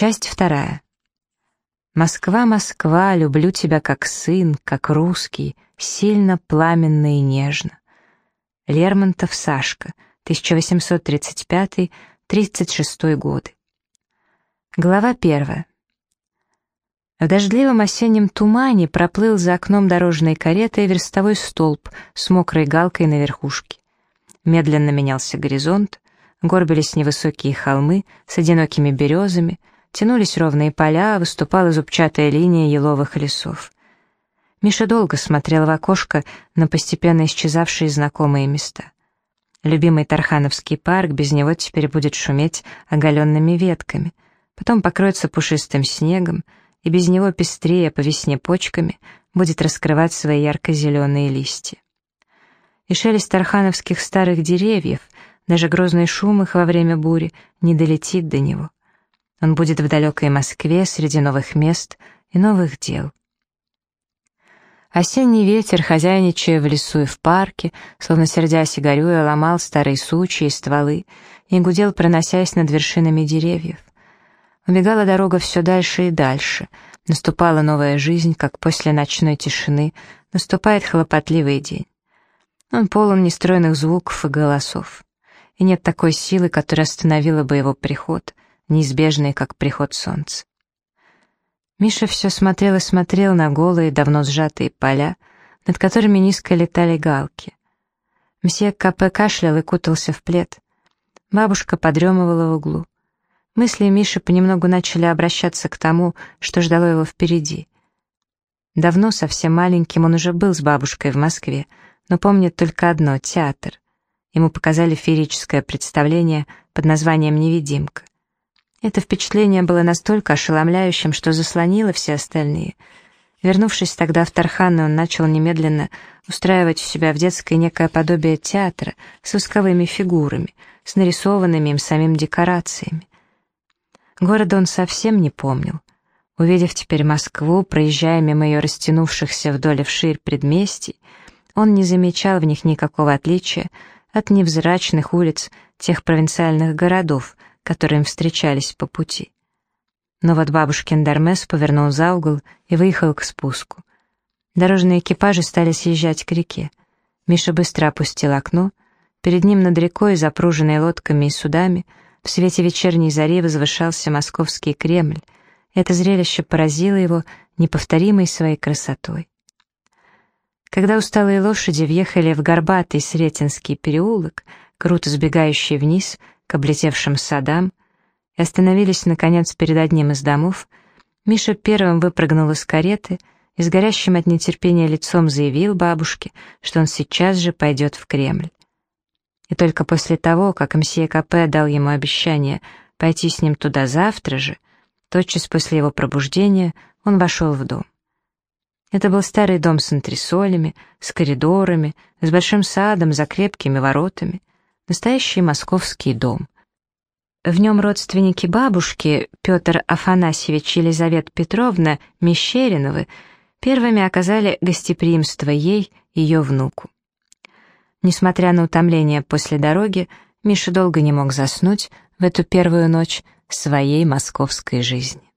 Часть вторая. Москва, Москва, люблю тебя как сын, как русский, сильно, пламенно и нежно. Лермонтов Сашка, 1835-36 годы. Глава первая. В дождливом осеннем тумане проплыл за окном дорожной кареты верстовой столб с мокрой галкой на верхушке. Медленно менялся горизонт, горбились невысокие холмы с одинокими березами, тянулись ровные поля, выступала зубчатая линия еловых лесов. Миша долго смотрел в окошко на постепенно исчезавшие знакомые места. Любимый Тархановский парк без него теперь будет шуметь оголенными ветками, потом покроется пушистым снегом, и без него пестрее по весне почками будет раскрывать свои ярко-зеленые листья. И шелест тархановских старых деревьев, даже грозный шум их во время бури, не долетит до него. Он будет в далекой Москве среди новых мест и новых дел. Осенний ветер, хозяйничая в лесу и в парке, словно сердясь и горюя, ломал старые сучья и стволы и гудел, проносясь над вершинами деревьев. Убегала дорога все дальше и дальше. Наступала новая жизнь, как после ночной тишины наступает хлопотливый день. Он полон нестройных звуков и голосов. И нет такой силы, которая остановила бы его приход, неизбежный, как приход солнца. Миша все смотрел и смотрел на голые, давно сжатые поля, над которыми низко летали галки. Мсье Капе кашлял и кутался в плед. Бабушка подремывала в углу. Мысли Миши понемногу начали обращаться к тому, что ждало его впереди. Давно, совсем маленьким, он уже был с бабушкой в Москве, но помнит только одно — театр. Ему показали феерическое представление под названием «Невидимка». Это впечатление было настолько ошеломляющим, что заслонило все остальные. Вернувшись тогда в Тарханы, он начал немедленно устраивать у себя в детской некое подобие театра с восковыми фигурами, с нарисованными им самим декорациями. Города он совсем не помнил. Увидев теперь Москву, проезжая мимо ее растянувшихся вдоль и вширь предместий, он не замечал в них никакого отличия от невзрачных улиц тех провинциальных городов, которые им встречались по пути. Но вот бабушкин Дармес повернул за угол и выехал к спуску. Дорожные экипажи стали съезжать к реке. Миша быстро опустил окно. Перед ним над рекой, запруженной лодками и судами, в свете вечерней зари возвышался московский Кремль. Это зрелище поразило его неповторимой своей красотой. Когда усталые лошади въехали в горбатый Сретенский переулок, круто сбегающий вниз к облетевшим садам, и остановились, наконец, перед одним из домов, Миша первым выпрыгнул из кареты и с горящим от нетерпения лицом заявил бабушке, что он сейчас же пойдет в Кремль. И только после того, как мсье Капе дал ему обещание пойти с ним туда завтра же, тотчас после его пробуждения он вошел в дом. Это был старый дом с антресолями, с коридорами, с большим садом за крепкими воротами. Настоящий московский дом. В нем родственники бабушки, Петр Афанасьевич и Елизавета Петровна Мещериновы, первыми оказали гостеприимство ей и ее внуку. Несмотря на утомление после дороги, Миша долго не мог заснуть в эту первую ночь своей московской жизни.